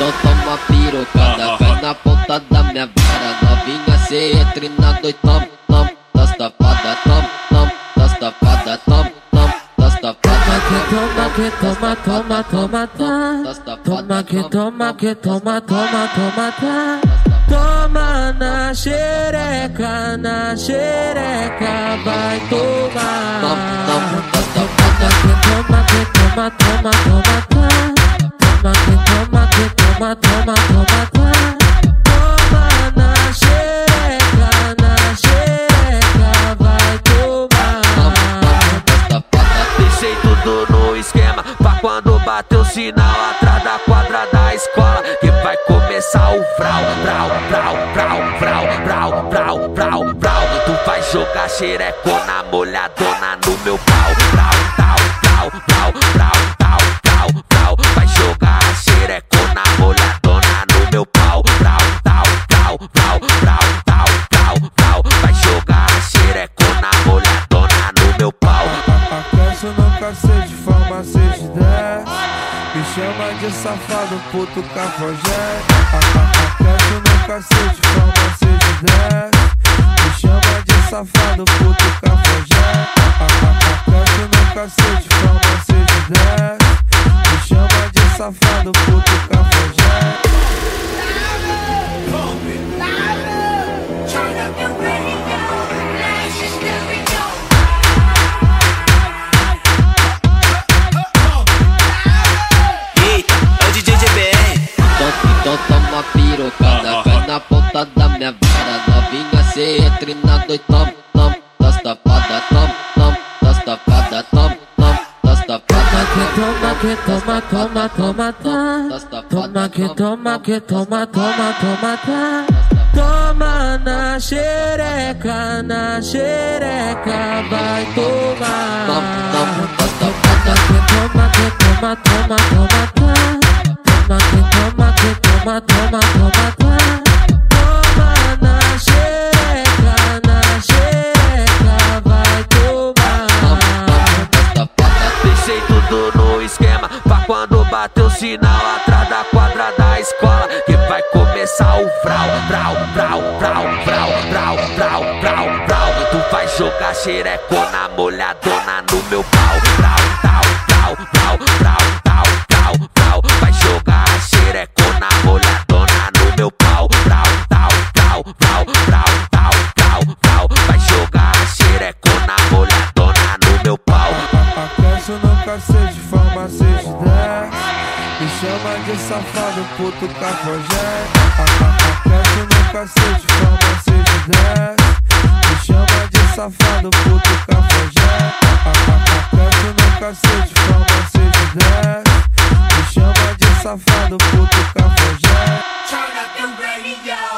Então toma pirocada, cai na ponta da minha vara. Novinha cê entre na noite, tom, tom Das tapadas, tom, tom Das tapadas, tom, tom Das tapadas, Toma que toma, toma, toma, tá. Toma que toma, que toma, toma, toma, tá. Toma na xereca, na xereca Vai tomar. Tom, tom Das tapadas Toma que toma, toma, toma, tá. Toma toma, toma, toma, toma, tá Toma na xereca, na xereca Vai tomar. Deixei tudo no esquema Pra quando bater o sinal atrás da quadra da escola Que vai começar o frau, frau, frau, frau, frau, frau, frau, frau, Tu vai jogar xerecona molhadona no meu pau de safado, puto cafajé Aquece no cacete, forma 6 de 10 Me chama de safado, puto cafajé Aquece no cacete, forma 6 de 10 Me chama de safado, puto cafajé Turn pirocada, cai na ponta da minha vara Novinha cê entre na noite, tom, tom Das tapadas, tom, tom Das tapadas, tom, tom Das tapadas, Toma que toma, toma, toma, tá. Toma que toma, que toma, toma, toma, tá. Toma na xereca, na xereca Vai tom, tomar. tom Das tapadas, Toma que toma, toma, toma, tá. Toma que toma, que toma, toma, toma, Pra quando bater o sinal atrás da quadra da escola Que vai começar o frau, frau, frau, frau, frau, frau, frau, frau, frau Tu vai jogar xerecona molhadona no meu pau Frau, frau, frau, frau, frau, frau, frau, frau Vai jogar xerecona molhadona no meu pau Frau, frau, frau, frau, frau, frau, frau, frau Vai jogar xerecona molhadona no meu pau Aquece no cacete, Me chama de safado, puto cafajé. Aquece no cacete, forma 6 de 10 Me chama de safado, puto cafajé. Aquece no cacete, forma 6 de 10 Me chama de safado, puto cafajé. Turn up your radio,